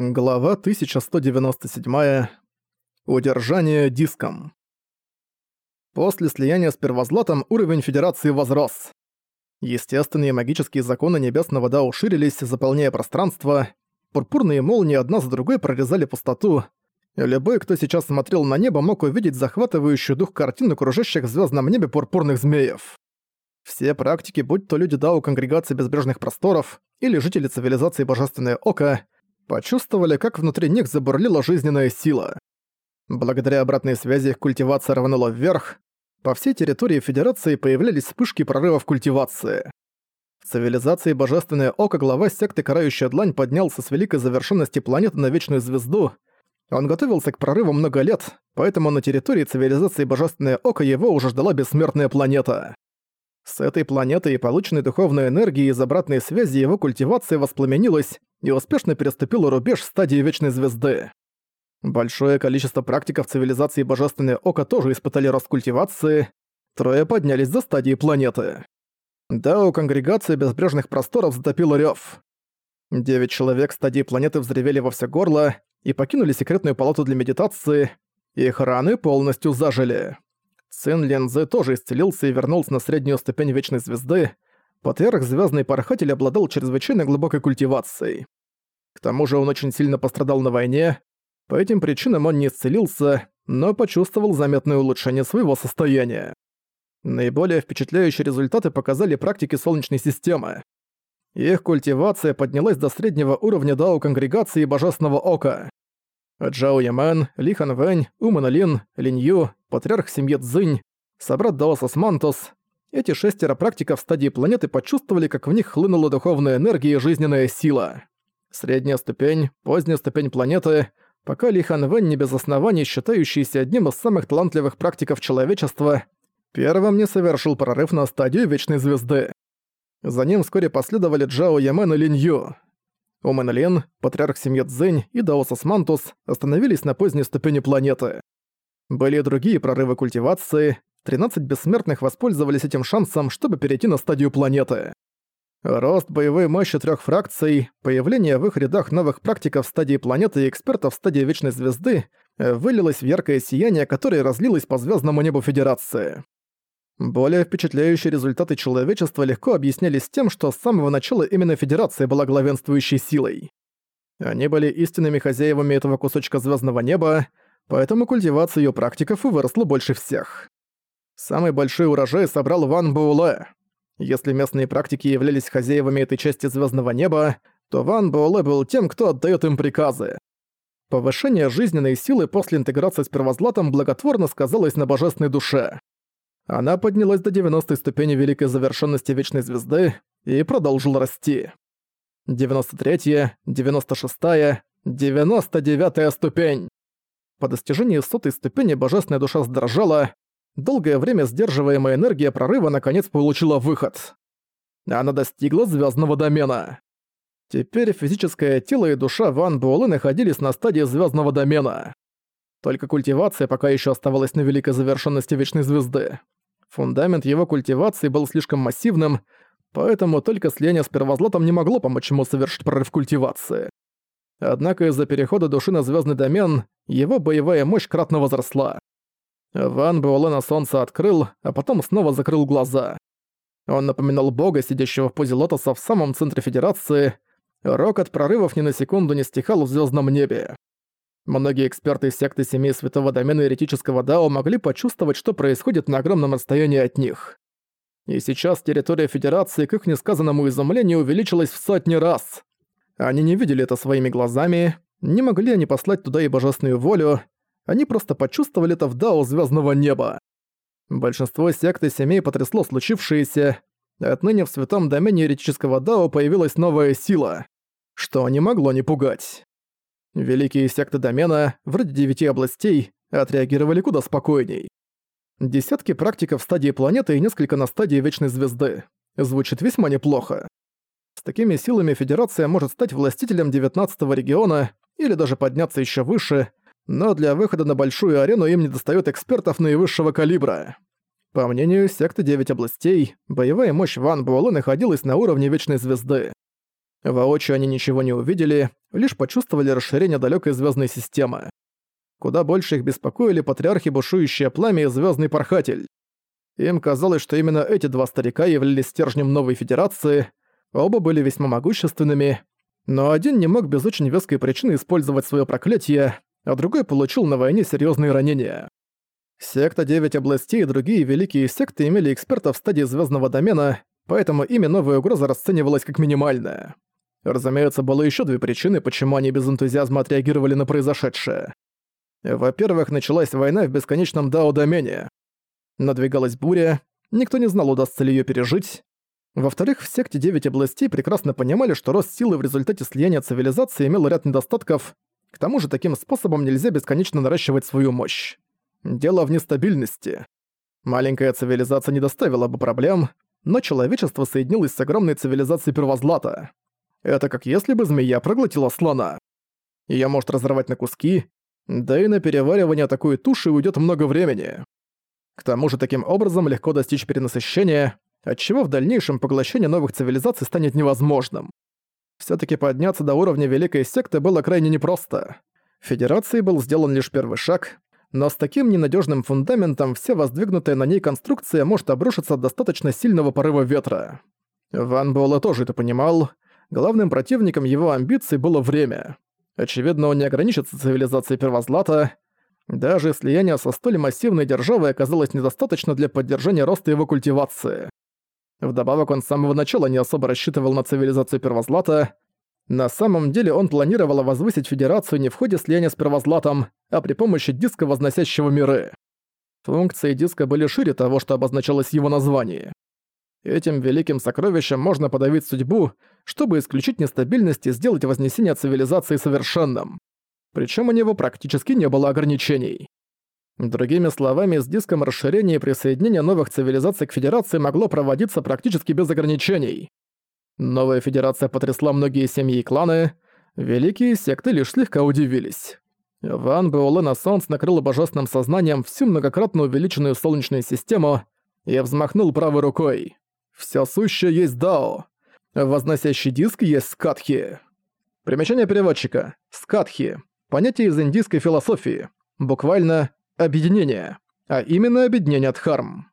Глава 1197. Удержание диском. После слияния с Первозлатом уровень Федерации возрос. Естественные магические законы Небесного Да уширились, заполняя пространство. Пурпурные молнии одна за другой прорезали пустоту. Любой, кто сейчас смотрел на небо, мог увидеть захватывающую дух картину кружащих в звездном небе пурпурных змеев. Все практики, будь то люди Дао Конгрегации Безбрежных Просторов или жители цивилизации Божественное Око, почувствовали, как внутри них забурлила жизненная сила. Благодаря обратной связи их культивация рванула вверх, по всей территории Федерации появлялись вспышки прорывов культивации. В цивилизации Божественное Око глава секты Карающая Длань поднялся с великой завершенности планеты на Вечную Звезду. Он готовился к прорыву много лет, поэтому на территории цивилизации Божественное Око его уже ждала бессмертная планета. С этой планетой и полученной духовной энергией из обратной связи его культивация воспламенилась и успешно переступила рубеж стадии Вечной Звезды. Большое количество практиков цивилизации Божественное Око тоже испытали рост культивации, трое поднялись за стадии планеты. Да, у конгрегации безбрежных просторов затопило рёв. Девять человек стадии планеты взревели во все горло и покинули секретную палату для медитации, их раны полностью зажили. Цин Лензе тоже исцелился и вернулся на среднюю ступень Вечной Звезды. Патриарх Звездный Порхатель обладал чрезвычайно глубокой культивацией. К тому же он очень сильно пострадал на войне, по этим причинам он не исцелился, но почувствовал заметное улучшение своего состояния. Наиболее впечатляющие результаты показали практики Солнечной системы. Их культивация поднялась до среднего уровня Дао Конгрегации Божественного Ока. Джао Ямен, Ли Хан Вэнь, Уман Лин, Линь Ю, Патриарх Семье Цзинь, собрат Даосос Мантус. Эти шестеро практиков стадии планеты почувствовали, как в них хлынула духовная энергия и жизненная сила. Средняя ступень, поздняя ступень планеты, пока Ли Хан Вэнь не без оснований считающийся одним из самых талантливых практиков человечества, первым не совершил прорыв на стадию Вечной Звезды. За ним вскоре последовали Джао Ямен и Линь Ю. Умен Лин, патриарх семьи Цзэнь и Даосос Мантус остановились на поздней ступени планеты. Были другие прорывы культивации, 13 бессмертных воспользовались этим шансом, чтобы перейти на стадию планеты. Рост боевой мощи трех фракций, появление в их рядах новых практиков стадии планеты и экспертов стадии Вечной Звезды вылилось в яркое сияние, которое разлилось по звездному небу Федерации. Более впечатляющие результаты человечества легко объяснялись тем, что с самого начала именно Федерация была главенствующей силой. Они были истинными хозяевами этого кусочка звездного неба, поэтому культивация ее практиков и выросла больше всех. Самый большой урожай собрал Ван Буэлэ. Если местные практики являлись хозяевами этой части звездного неба, то Ван Буэлэ был тем, кто отдает им приказы. Повышение жизненной силы после интеграции с Первозлатом благотворно сказалось на божественной душе. Она поднялась до 90 ступени великой завершенности Вечной Звезды и продолжила расти. 93-я, 96-я, 99-я ступень. По достижении сотой ступени божественная душа сдрожала, долгое время сдерживаемая энергия прорыва наконец получила выход. Она достигла звездного домена. Теперь физическое тело и душа Ван Буэлэ находились на стадии звездного домена. Только культивация пока еще оставалась на великой завершенности Вечной Звезды. Фундамент его культивации был слишком массивным, поэтому только слияние с первозлотом не могло помочь ему совершить прорыв культивации. Однако из-за перехода души на звездный домен его боевая мощь кратно возросла. Ван Буэлэ солнце открыл, а потом снова закрыл глаза. Он напоминал бога, сидящего в позе лотоса в самом центре Федерации. Рок от прорывов ни на секунду не стихал в звездном небе. Многие эксперты секты Семей Святого Домена Еретического Дао могли почувствовать, что происходит на огромном расстоянии от них. И сейчас территория Федерации, к их несказанному изумлению, увеличилась в сотни раз. Они не видели это своими глазами, не могли они послать туда и божественную волю, они просто почувствовали это в Дао Звездного Неба. Большинство секты семей потрясло случившееся, отныне в Святом Домене Еретического Дао появилась новая сила, что не могло не пугать. Великие секты домена, вроде девяти областей, отреагировали куда спокойней. Десятки практиков в стадии планеты и несколько на стадии Вечной Звезды. Звучит весьма неплохо. С такими силами Федерация может стать властителем 19-го региона или даже подняться еще выше, но для выхода на большую арену им недостает экспертов наивысшего калибра. По мнению секты Девять областей, боевая мощь Ван Буэлэ находилась на уровне Вечной Звезды. Воочию они ничего не увидели, лишь почувствовали расширение далекой звездной системы. Куда больше их беспокоили патриархи бушующее пламя и звездный порхатель. Им казалось, что именно эти два старика являлись стержнем новой федерации, оба были весьма могущественными, но один не мог без очень веской причины использовать свое проклятие, а другой получил на войне серьезные ранения. Секта Девять областей и другие великие секты имели экспертов в стадии звездного домена, поэтому ими новая угроза расценивалась как минимальная. Разумеется, было еще две причины, почему они без энтузиазма отреагировали на произошедшее. Во-первых, началась война в бесконечном Дао-домене. Надвигалась буря, никто не знал, удастся ли ее пережить. Во-вторых, в секте Девять областей прекрасно понимали, что рост силы в результате слияния цивилизации имел ряд недостатков, к тому же таким способом нельзя бесконечно наращивать свою мощь. Дело в нестабильности. Маленькая цивилизация не доставила бы проблем, но человечество соединилось с огромной цивилизацией Первозлата. Это как если бы змея проглотила слона. Её может разорвать на куски, да и на переваривание такой туши уйдет много времени. К тому же таким образом легко достичь перенасыщения, отчего в дальнейшем поглощение новых цивилизаций станет невозможным. все таки подняться до уровня Великой Секты было крайне непросто. Федерации был сделан лишь первый шаг, но с таким ненадежным фундаментом вся воздвигнутая на ней конструкция может обрушиться от достаточно сильного порыва ветра. Ван Буэлэ тоже это понимал, Главным противником его амбиций было время. Очевидно, он не ограничится цивилизацией Первозлата. Даже слияние со столь массивной державой оказалось недостаточно для поддержания роста его культивации. Вдобавок он с самого начала не особо рассчитывал на цивилизацию Первозлата. На самом деле он планировал возвысить Федерацию не в ходе слияния с Первозлатом, а при помощи диска, возносящего миры. Функции диска были шире того, что обозначалось его названии. Этим великим сокровищем можно подавить судьбу, чтобы исключить нестабильность и сделать вознесение цивилизации совершенным. Причем у него практически не было ограничений. Другими словами, с диском расширения и присоединения новых цивилизаций к Федерации могло проводиться практически без ограничений. Новая Федерация потрясла многие семьи и кланы, великие секты лишь слегка удивились. Ван Буэлэ Солнце накрыл божественным сознанием всю многократно увеличенную Солнечную систему и взмахнул правой рукой. Всё сущее есть Дао. Возносящий диск есть скатхи. Примечание переводчика. Скатхи. Понятие из индийской философии. Буквально «объединение», а именно объединение Дхарм.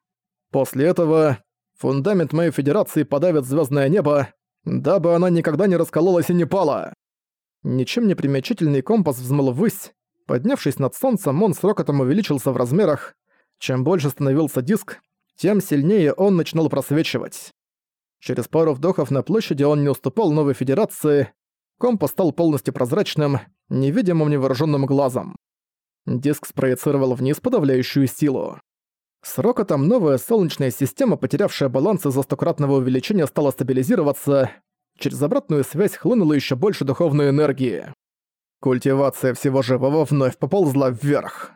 После этого фундамент моей федерации подавит звездное небо, дабы она никогда не раскололась и не пала. Ничем не примечательный компас взмыл ввысь. Поднявшись над солнцем, он с рокотом увеличился в размерах. Чем больше становился диск, тем сильнее он начинал просвечивать. Через пару вдохов на площади он не уступал новой федерации, компас стал полностью прозрачным, невидимым невооруженным глазом. Диск спроецировал вниз подавляющую силу. С рокотом новая солнечная система, потерявшая баланс из-за стократного увеличения, стала стабилизироваться. Через обратную связь хлынуло еще больше духовной энергии. Культивация всего живого вновь поползла вверх.